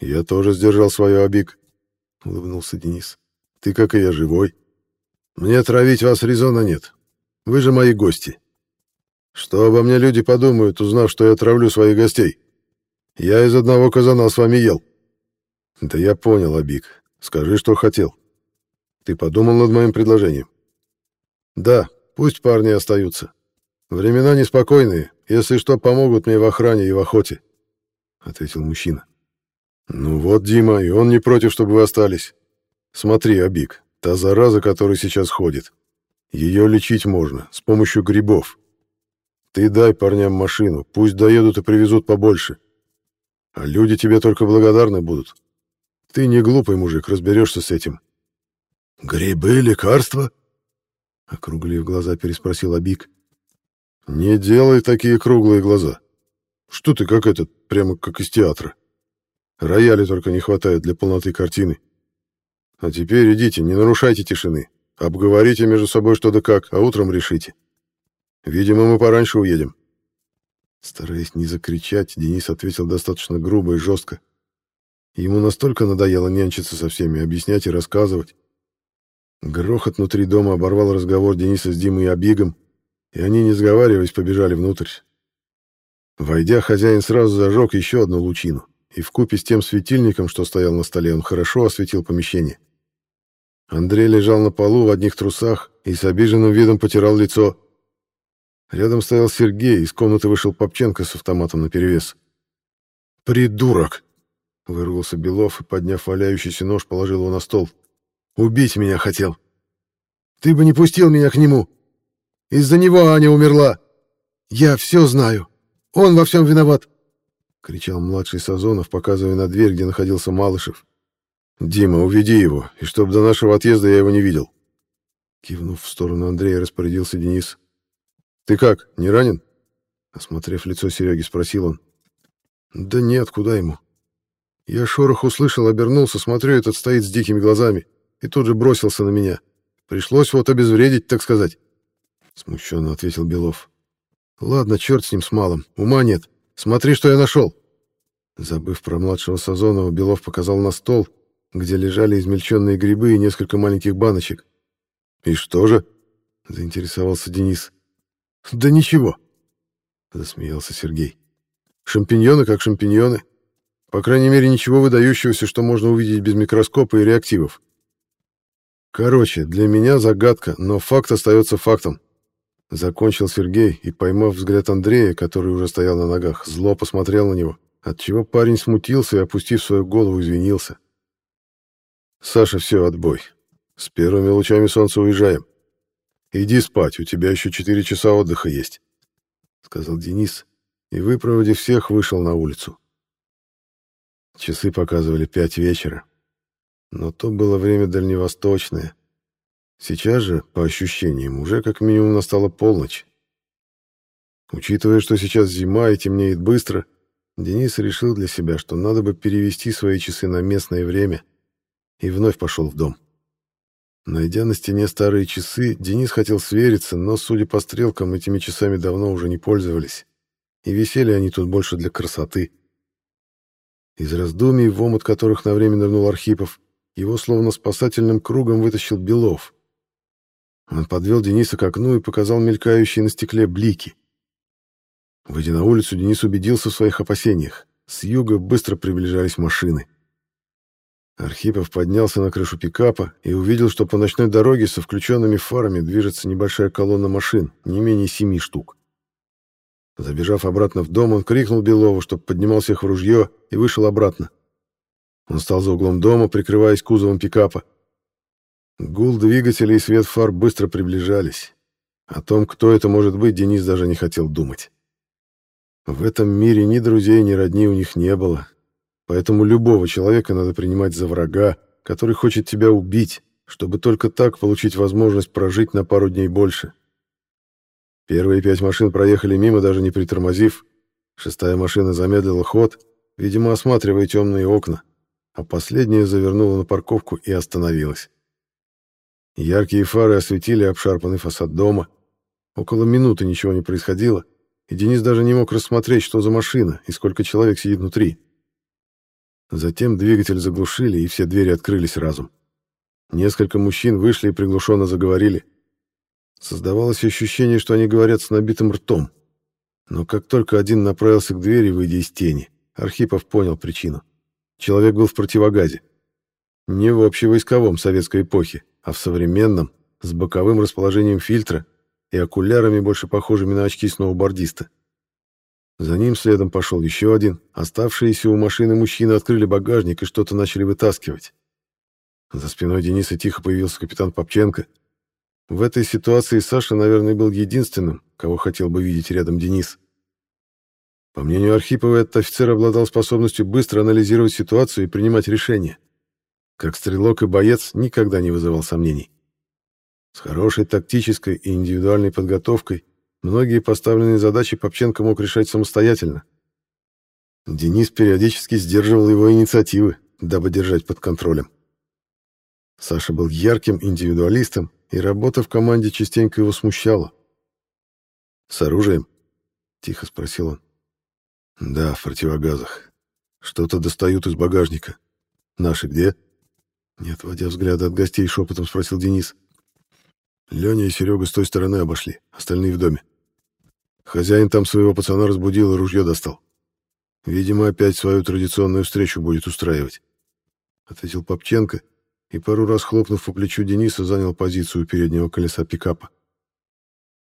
Я тоже сдержал свое обик, улыбнулся Денис. Ты, как и я, живой. Мне травить вас резона нет. Вы же мои гости. Что обо мне люди подумают, узнав, что я травлю своих гостей? Я из одного казана с вами ел. Да я понял, Абик. Скажи, что хотел. Ты подумал над моим предложением? Да, пусть парни остаются. Времена неспокойные. Если что, помогут мне в охране и в охоте, ответил мужчина. Ну вот, Дима, и он не против, чтобы вы остались. Смотри, Абик, та зараза, которая сейчас ходит. Ее лечить можно с помощью грибов. Ты дай парням машину, пусть доедут и привезут побольше. А люди тебе только благодарны будут. Ты не глупый мужик, разберешься с этим. Грибы, лекарства? Округлив глаза, переспросил Абик. «Не делай такие круглые глаза. Что ты как этот, прямо как из театра. Рояли только не хватает для полноты картины. А теперь идите, не нарушайте тишины. Обговорите между собой что да как, а утром решите. Видимо, мы пораньше уедем». Стараясь не закричать, Денис ответил достаточно грубо и жестко. Ему настолько надоело нянчиться со всеми, объяснять и рассказывать, Грохот внутри дома оборвал разговор Дениса с Димой и Обигом, и они, не сговариваясь, побежали внутрь. Войдя, хозяин сразу зажег еще одну лучину, и вкупе с тем светильником, что стоял на столе, он хорошо осветил помещение. Андрей лежал на полу в одних трусах и с обиженным видом потирал лицо. Рядом стоял Сергей, из комнаты вышел Попченко с автоматом наперевес. «Придурок!» — вырвался Белов и, подняв валяющийся нож, положил его на стол. «Убить меня хотел!» «Ты бы не пустил меня к нему! Из-за него Аня умерла! Я все знаю! Он во всем виноват!» — кричал младший Сазонов, показывая на дверь, где находился Малышев. «Дима, уведи его, и чтоб до нашего отъезда я его не видел!» Кивнув в сторону Андрея, распорядился Денис. «Ты как, не ранен?» Осмотрев лицо Сереги, спросил он. «Да нет, куда ему?» Я шорох услышал, обернулся, смотрю, этот стоит с дикими глазами, и тут же бросился на меня. Пришлось вот обезвредить, так сказать. Смущенно ответил Белов. Ладно, черт с ним с малым, ума нет. Смотри, что я нашел. Забыв про младшего Сазонова, Белов показал на стол, где лежали измельченные грибы и несколько маленьких баночек. «И что же?» — заинтересовался Денис. «Да ничего», — засмеялся Сергей. «Шампиньоны как шампиньоны. По крайней мере, ничего выдающегося, что можно увидеть без микроскопа и реактивов. Короче, для меня загадка, но факт остается фактом. Закончил Сергей и, поймав взгляд Андрея, который уже стоял на ногах, зло посмотрел на него, отчего парень смутился и, опустив свою голову, извинился. «Саша, все, отбой. С первыми лучами солнца уезжаем. Иди спать, у тебя еще четыре часа отдыха есть», — сказал Денис, и, выпроводив всех, вышел на улицу. Часы показывали пять вечера. Но то было время дальневосточное, Сейчас же, по ощущениям, уже как минимум настала полночь. Учитывая, что сейчас зима и темнеет быстро, Денис решил для себя, что надо бы перевести свои часы на местное время, и вновь пошел в дом. Найдя на стене старые часы, Денис хотел свериться, но, судя по стрелкам, этими часами давно уже не пользовались, и висели они тут больше для красоты. Из раздумий, в омут которых на время нырнул Архипов, его словно спасательным кругом вытащил Белов — он подвел Дениса к окну и показал мелькающие на стекле блики. Выйдя на улицу, Денис убедился в своих опасениях. С юга быстро приближались машины. Архипов поднялся на крышу пикапа и увидел, что по ночной дороге со включенными фарами движется небольшая колонна машин, не менее семи штук. Забежав обратно в дом, он крикнул Белову, чтобы поднимал всех в ружье, и вышел обратно. Он стал за углом дома, прикрываясь кузовом пикапа. Гул двигателей и свет фар быстро приближались. О том, кто это может быть, Денис даже не хотел думать. В этом мире ни друзей, ни родни у них не было. Поэтому любого человека надо принимать за врага, который хочет тебя убить, чтобы только так получить возможность прожить на пару дней больше. Первые пять машин проехали мимо, даже не притормозив. Шестая машина замедлила ход, видимо, осматривая темные окна, а последняя завернула на парковку и остановилась. Яркие фары осветили обшарпанный фасад дома. Около минуты ничего не происходило, и Денис даже не мог рассмотреть, что за машина и сколько человек сидит внутри. Затем двигатель заглушили, и все двери открылись разом. Несколько мужчин вышли и приглушенно заговорили. Создавалось ощущение, что они говорят с набитым ртом. Но как только один направился к двери, выйдя из тени, Архипов понял причину. Человек был в противогазе. Не в общевойсковом советской эпохе, а в современном, с боковым расположением фильтра и окулярами, больше похожими на очки сноубордиста. За ним следом пошел еще один. Оставшиеся у машины мужчины открыли багажник и что-то начали вытаскивать. За спиной Дениса тихо появился капитан Попченко. В этой ситуации Саша, наверное, был единственным, кого хотел бы видеть рядом Денис. По мнению Архипова, этот офицер обладал способностью быстро анализировать ситуацию и принимать решения. Как стрелок и боец никогда не вызывал сомнений. С хорошей тактической и индивидуальной подготовкой многие поставленные задачи Попченко мог решать самостоятельно. Денис периодически сдерживал его инициативы, дабы держать под контролем. Саша был ярким индивидуалистом, и работа в команде частенько его смущала. «С оружием?» — тихо спросил он. «Да, в противогазах. Что-то достают из багажника. Наши где?» Не отводя взгляда от гостей, шепотом спросил Денис. Леня и Серега с той стороны обошли, остальные в доме. Хозяин там своего пацана разбудил и ружье достал. Видимо, опять свою традиционную встречу будет устраивать. Ответил Попченко и, пару раз хлопнув по плечу Дениса, занял позицию переднего колеса пикапа.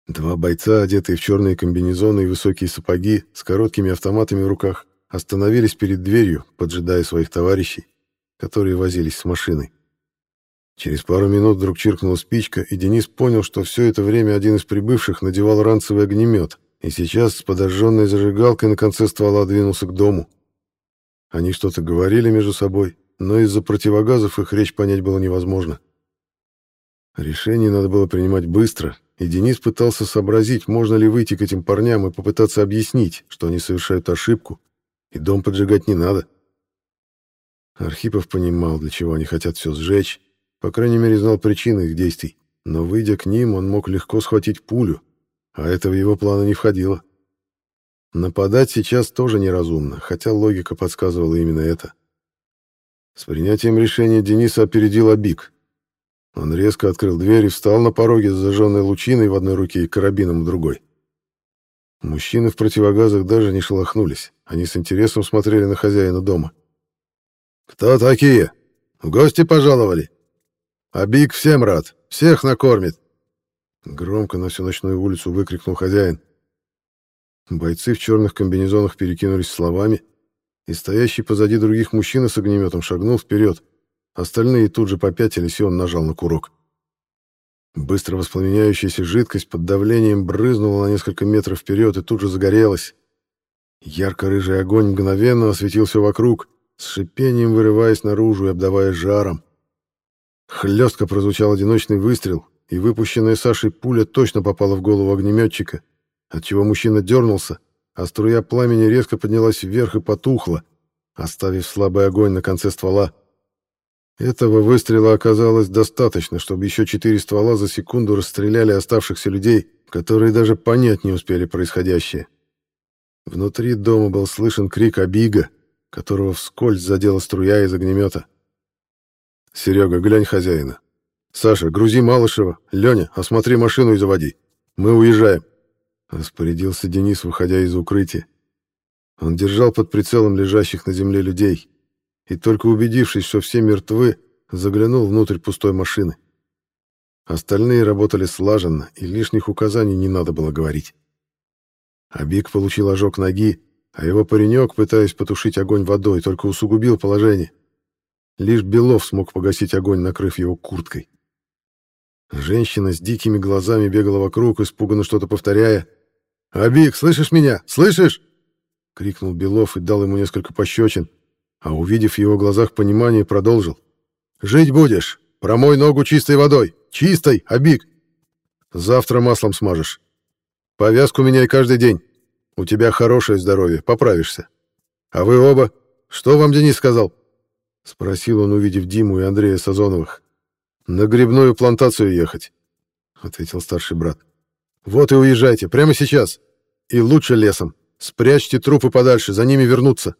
Два бойца, одетые в черные комбинезоны и высокие сапоги, с короткими автоматами в руках, остановились перед дверью, поджидая своих товарищей, которые возились с машиной. Через пару минут вдруг чиркнула спичка, и Денис понял, что все это время один из прибывших надевал ранцевый огнемет, и сейчас с подожженной зажигалкой на конце ствола двинулся к дому. Они что-то говорили между собой, но из-за противогазов их речь понять было невозможно. Решение надо было принимать быстро, и Денис пытался сообразить, можно ли выйти к этим парням и попытаться объяснить, что они совершают ошибку, и дом поджигать не надо. Архипов понимал, для чего они хотят все сжечь, по крайней мере, знал причины их действий, но, выйдя к ним, он мог легко схватить пулю, а это в его планы не входило. Нападать сейчас тоже неразумно, хотя логика подсказывала именно это. С принятием решения Дениса опередил Абик. Он резко открыл дверь и встал на пороге с зажженной лучиной в одной руке и карабином в другой. Мужчины в противогазах даже не шелохнулись. Они с интересом смотрели на хозяина дома. «Кто такие? В гости пожаловали? Абик всем рад, всех накормит!» Громко на всю ночную улицу выкрикнул хозяин. Бойцы в черных комбинезонах перекинулись словами, и стоящий позади других мужчина с огнеметом шагнул вперед. Остальные тут же попятились, и он нажал на курок. Быстро воспламеняющаяся жидкость под давлением брызнула на несколько метров вперед и тут же загорелась. Ярко-рыжий огонь мгновенно осветил все вокруг, с шипением вырываясь наружу и обдавая жаром. Хлестко прозвучал одиночный выстрел, и выпущенная Сашей пуля точно попала в голову огнеметчика, отчего мужчина дернулся, а струя пламени резко поднялась вверх и потухла, оставив слабый огонь на конце ствола. Этого выстрела оказалось достаточно, чтобы еще четыре ствола за секунду расстреляли оставшихся людей, которые даже понять не успели происходящее. Внутри дома был слышен крик Абига, которого вскользь задела струя из огнемета. «Серега, глянь хозяина. Саша, грузи Малышева. Леня, осмотри машину и заводи. Мы уезжаем», — распорядился Денис, выходя из укрытия. Он держал под прицелом лежащих на земле людей и, только убедившись, что все мертвы, заглянул внутрь пустой машины. Остальные работали слаженно, и лишних указаний не надо было говорить. Абик получил ожог ноги, а его паренек, пытаясь потушить огонь водой, только усугубил положение. Лишь Белов смог погасить огонь, накрыв его курткой. Женщина с дикими глазами бегала вокруг, испуганно что-то повторяя. «Абик, слышишь меня? Слышишь?» — крикнул Белов и дал ему несколько пощечин, а увидев в его глазах понимание, продолжил. «Жить будешь. Промой ногу чистой водой. Чистой, Абик. Завтра маслом смажешь. Повязку меняй каждый день. У тебя хорошее здоровье, поправишься. А вы оба? Что вам Денис сказал?» Спросил он, увидев Диму и Андрея Сазоновых. «На грибную плантацию ехать», — ответил старший брат. «Вот и уезжайте, прямо сейчас. И лучше лесом. Спрячьте трупы подальше, за ними вернуться.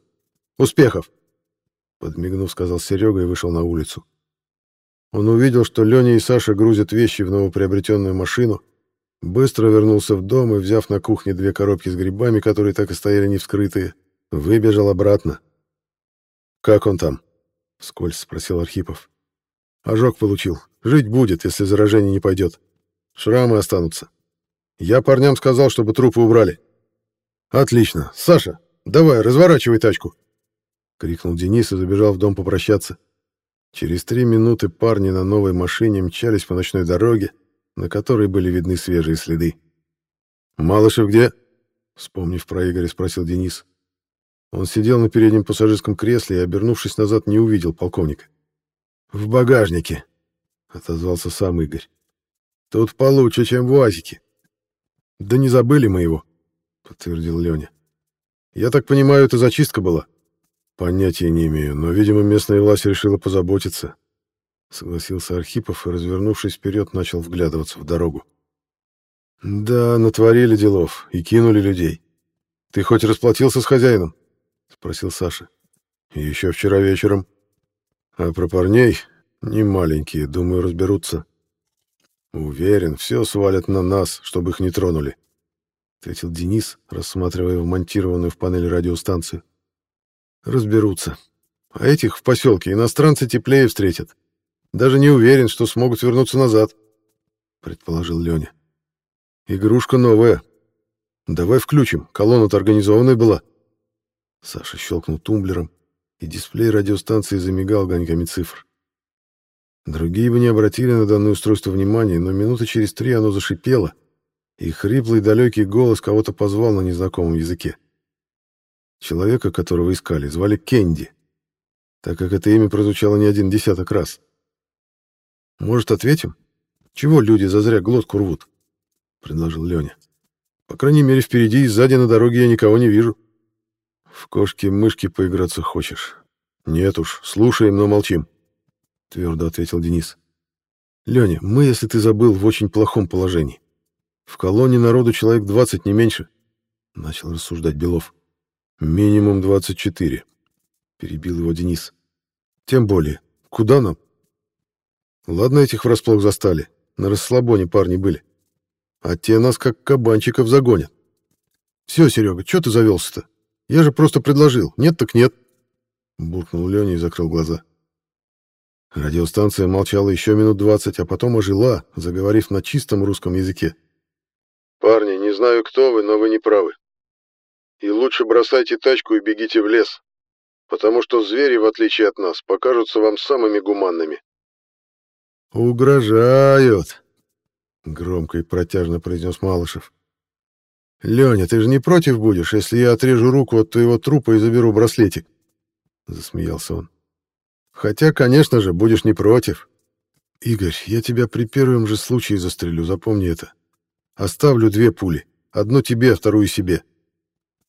Успехов!» Подмигнув, сказал Серега и вышел на улицу. Он увидел, что Леня и Саша грузят вещи в новоприобретенную машину, быстро вернулся в дом и, взяв на кухне две коробки с грибами, которые так и стояли невскрытые, выбежал обратно. «Как он там?» — вскользь спросил Архипов. «Ожог получил. Жить будет, если заражение не пойдет. Шрамы останутся. Я парням сказал, чтобы трупы убрали». «Отлично. Саша, давай, разворачивай тачку». — крикнул Денис и забежал в дом попрощаться. Через три минуты парни на новой машине мчались по ночной дороге, на которой были видны свежие следы. «Малышев где?» — вспомнив про Игоря, спросил Денис. Он сидел на переднем пассажирском кресле и, обернувшись назад, не увидел полковника. «В багажнике», — отозвался сам Игорь. «Тут получше, чем в УАЗике». «Да не забыли мы его», — подтвердил Леня. «Я так понимаю, это зачистка была?» Понятия не имею, но, видимо, местная власть решила позаботиться. Согласился Архипов и, развернувшись вперед, начал вглядываться в дорогу. Да, натворили делов и кинули людей. Ты хоть расплатился с хозяином? Спросил Саша. Еще вчера вечером. А про парней не маленькие, думаю, разберутся. Уверен, все свалят на нас, чтобы их не тронули. ответил Денис, рассматривая вмонтированную в панель радиостанцию. Разберутся. А этих в поселке иностранцы теплее встретят. Даже не уверен, что смогут вернуться назад, предположил Леня. Игрушка новая. Давай включим, колонна-то организованная была. Саша щелкнул тумблером, и дисплей радиостанции замигал огоньками цифр. Другие бы не обратили на данное устройство внимания, но минуты через три оно зашипело, и хриплый далекий голос кого-то позвал на незнакомом языке. Человека, которого искали, звали Кенди, так как это имя прозвучало не один десяток раз. «Может, ответим? Чего люди зазря глотку рвут?» — предложил Леня. «По крайней мере, впереди и сзади на дороге я никого не вижу». «В кошки-мышки поиграться хочешь?» «Нет уж, слушаем, но молчим», — твердо ответил Денис. «Леня, мы, если ты забыл, в очень плохом положении. В колонне народу человек 20, не меньше», — начал рассуждать Белов. «Минимум 24», — перебил его Денис. «Тем более. Куда нам?» «Ладно, этих врасплох застали. На расслабоне парни были. А те нас как кабанчиков загонят. Все, Серега, что ты завелся-то? Я же просто предложил. Нет так нет». Буркнул Леня и закрыл глаза. Радиостанция молчала еще минут двадцать, а потом ожила, заговорив на чистом русском языке. «Парни, не знаю, кто вы, но вы не правы. И лучше бросайте тачку и бегите в лес, потому что звери, в отличие от нас, покажутся вам самыми гуманными». «Угрожают!» — громко и протяжно произнес Малышев. «Леня, ты же не против будешь, если я отрежу руку от твоего трупа и заберу браслетик?» — засмеялся он. «Хотя, конечно же, будешь не против. Игорь, я тебя при первом же случае застрелю, запомни это. Оставлю две пули. Одну тебе, а вторую себе.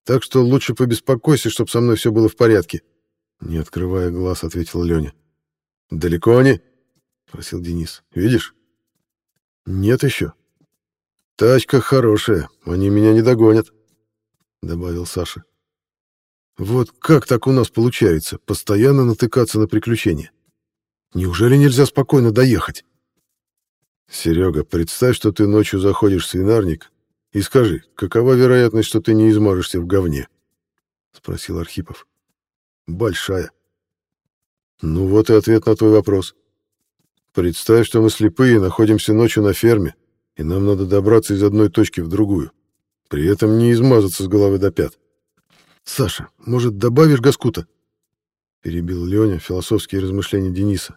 Так что лучше побеспокойся, чтобы со мной все было в порядке. Не открывая глаз, ответил Леня. Далеко они? Спросил Денис. Видишь? Нет еще. Тачка хорошая, они меня не догонят, добавил Саша. Вот как так у нас получается, постоянно натыкаться на приключения? Неужели нельзя спокойно доехать? Серега, представь, что ты ночью заходишь в свинарник и скажи, какова вероятность, что ты не измажешься в говне? Спросил Архипов. Большая. Ну вот и ответ на твой вопрос. Представь, что мы слепые, находимся ночью на ферме, и нам надо добраться из одной точки в другую. При этом не измазаться с головы до пят. Саша, может, добавишь газкута? Перебил Леня философские размышления Дениса.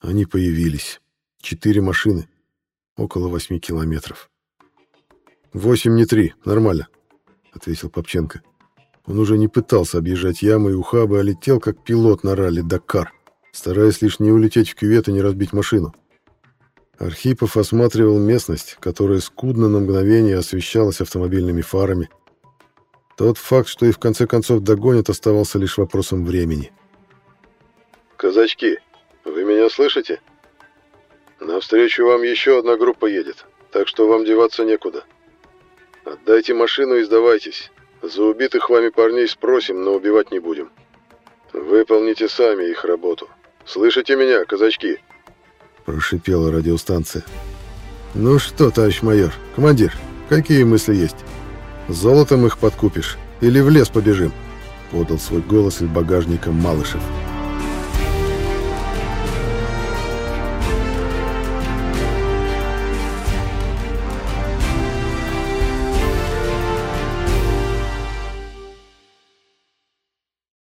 Они появились. Четыре машины. Около восьми километров. «Восемь не три. Нормально», — ответил Попченко. Он уже не пытался объезжать ямы и ухабы, а летел как пилот на ралли «Дакар», стараясь лишь не улететь в кювет и не разбить машину. Архипов осматривал местность, которая скудно на мгновение освещалась автомобильными фарами. Тот факт, что и в конце концов догонят, оставался лишь вопросом времени. «Казачки, вы меня слышите?» Навстречу вам еще одна группа едет, так что вам деваться некуда. Отдайте машину и сдавайтесь. За убитых вами парней спросим, но убивать не будем. Выполните сами их работу. Слышите меня, казачки?» Прошипела радиостанция. «Ну что, товарищ майор, командир, какие мысли есть? Золотом их подкупишь или в лес побежим?» Подал свой голос из багажника Малышев.